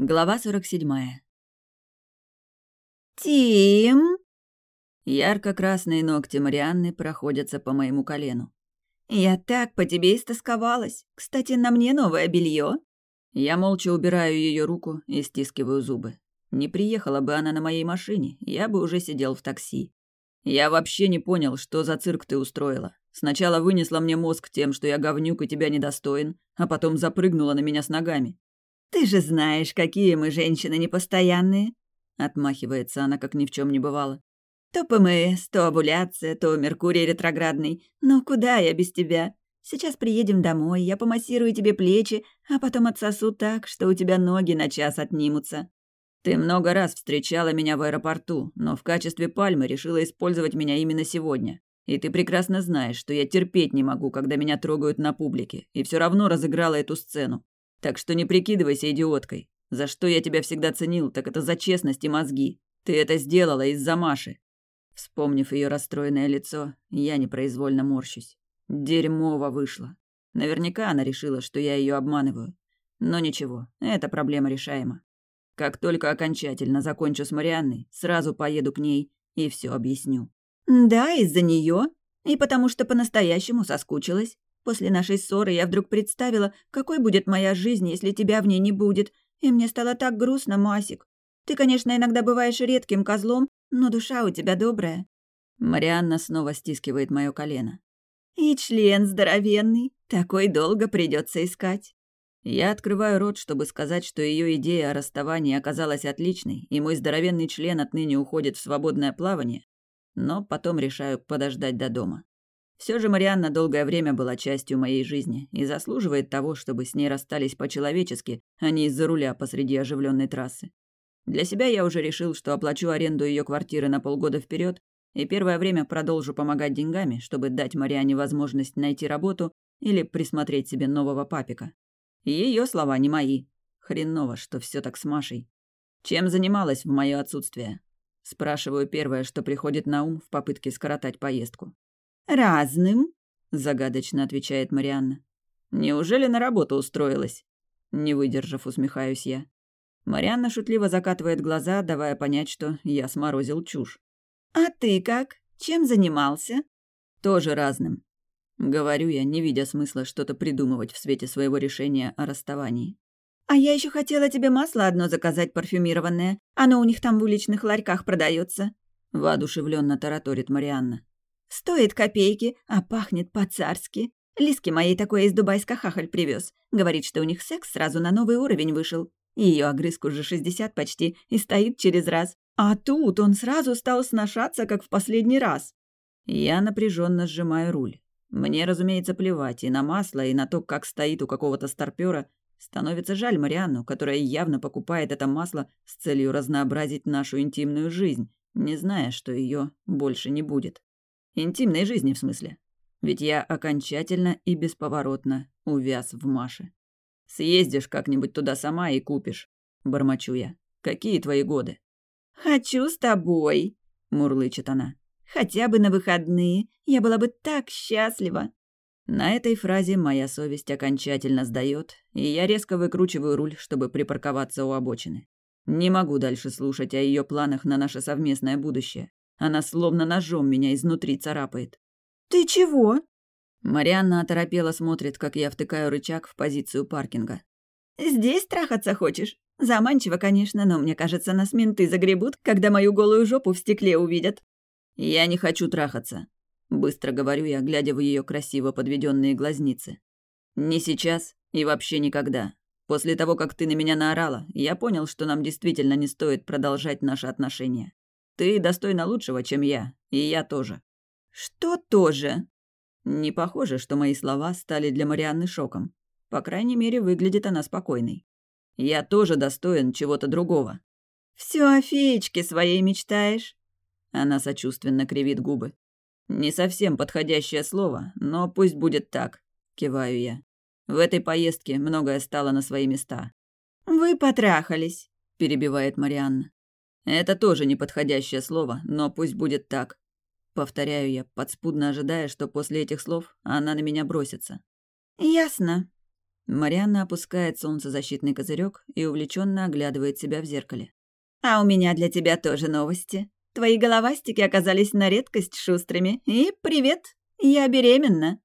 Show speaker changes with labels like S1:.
S1: Глава 47.
S2: «Тим!»
S1: Ярко-красные ногти Марианны проходятся по моему колену.
S2: «Я так по тебе истосковалась. Кстати, на мне новое белье.
S1: Я молча убираю ее руку и стискиваю зубы. Не приехала бы она на моей машине, я бы уже сидел в такси. Я вообще не понял, что за цирк ты устроила. Сначала вынесла мне мозг тем, что я говнюк и тебя недостоин, а потом запрыгнула на меня с ногами.
S2: «Ты же знаешь, какие мы женщины непостоянные!» Отмахивается она, как ни в чем не бывало. «То ПМС, то овуляция, то Меркурий ретроградный. Ну куда я без тебя? Сейчас приедем домой, я помассирую тебе плечи, а потом отсосу так, что у тебя ноги на час отнимутся».
S1: «Ты много раз встречала меня в аэропорту, но в качестве пальмы решила использовать меня именно сегодня. И ты прекрасно знаешь, что я терпеть не могу, когда меня трогают на публике, и все равно разыграла эту сцену. Так что не прикидывайся идиоткой. За что я тебя всегда ценил, так это за честность и мозги. Ты это сделала из-за Маши. Вспомнив ее расстроенное лицо, я непроизвольно морщусь. Дерьмово вышло. Наверняка она решила, что я ее обманываю. Но ничего, эта проблема решаема. Как только окончательно закончу с Марианной, сразу поеду к ней и все объясню.
S2: Да, из-за нее. И потому что по-настоящему соскучилась. После нашей ссоры я вдруг представила, какой будет моя жизнь, если тебя в ней не будет. И мне стало так грустно, Масик. Ты, конечно, иногда бываешь редким козлом, но душа у тебя добрая».
S1: Марианна снова стискивает мое колено.
S2: «И член здоровенный. Такой долго придется искать».
S1: Я открываю рот, чтобы сказать, что ее идея о расставании оказалась отличной, и мой здоровенный член отныне уходит в свободное плавание, но потом решаю подождать до дома. Все же Марианна долгое время была частью моей жизни и заслуживает того, чтобы с ней расстались по-человечески, а не из-за руля посреди оживленной трассы. Для себя я уже решил, что оплачу аренду ее квартиры на полгода вперед и первое время продолжу помогать деньгами, чтобы дать Мариане возможность найти работу или присмотреть себе нового папика. Ее слова не мои. Хреново, что все так с Машей. Чем занималась в мое отсутствие? Спрашиваю первое, что приходит на ум в попытке скоротать поездку.
S2: «Разным», —
S1: загадочно отвечает Марианна. «Неужели на работу устроилась?» Не выдержав, усмехаюсь я. Марианна шутливо закатывает глаза, давая понять, что я сморозил чушь.
S2: «А ты как? Чем занимался?»
S1: «Тоже разным». Говорю я, не видя смысла что-то придумывать в свете своего решения о расставании.
S2: «А я еще хотела тебе масло одно заказать парфюмированное. Оно у них там в уличных ларьках продается.
S1: Воодушевленно тараторит Марианна.
S2: Стоит копейки, а пахнет по-царски. Лиске моей такое из Дубайска хахаль привез. Говорит, что у них секс сразу на новый уровень вышел. Ее огрызку уже 60 почти и стоит через раз. А тут он сразу стал сношаться, как в последний раз.
S1: Я напряженно сжимаю руль. Мне, разумеется, плевать и на масло, и на то, как стоит у какого-то старпера. Становится жаль Марианну, которая явно покупает это масло с целью разнообразить нашу интимную жизнь, не зная, что ее больше не будет. Интимной жизни, в смысле. Ведь я окончательно и бесповоротно увяз в Маше. Съездишь как-нибудь туда сама и купишь, бормочу я. Какие твои годы?
S2: Хочу с тобой, мурлычет она. Хотя бы на выходные. Я была бы так счастлива.
S1: На этой фразе моя совесть окончательно сдает, и я резко выкручиваю руль, чтобы припарковаться у обочины. Не могу дальше слушать о ее планах на наше совместное будущее. Она словно ножом меня изнутри царапает.
S2: «Ты чего?»
S1: Марианна оторопела смотрит, как я втыкаю рычаг в позицию паркинга.
S2: «Здесь трахаться хочешь? Заманчиво, конечно, но мне кажется, нас менты загребут, когда мою голую жопу в стекле увидят».
S1: «Я не хочу трахаться», — быстро говорю я, глядя в ее красиво подведенные глазницы. «Не сейчас и вообще никогда. После того, как ты на меня наорала, я понял, что нам действительно не стоит продолжать наши отношения. Ты достойна лучшего, чем я, и я тоже».
S2: «Что тоже?»
S1: Не похоже, что мои слова стали для Марианны шоком. По крайней мере, выглядит она спокойной. Я тоже достоин чего-то другого.
S2: Все о феечке своей мечтаешь?»
S1: Она сочувственно кривит губы. «Не совсем подходящее слово, но пусть будет так», — киваю я. В этой поездке многое стало на свои места.
S2: «Вы потрахались», —
S1: перебивает Марианна. Это тоже неподходящее слово, но пусть будет так. Повторяю я, подспудно ожидая, что после этих слов она на меня бросится.
S2: «Ясно».
S1: Марианна опускает солнцезащитный козырек и увлеченно оглядывает себя в зеркале.
S2: «А у меня для тебя тоже новости. Твои головастики оказались на редкость шустрыми. И привет, я беременна!»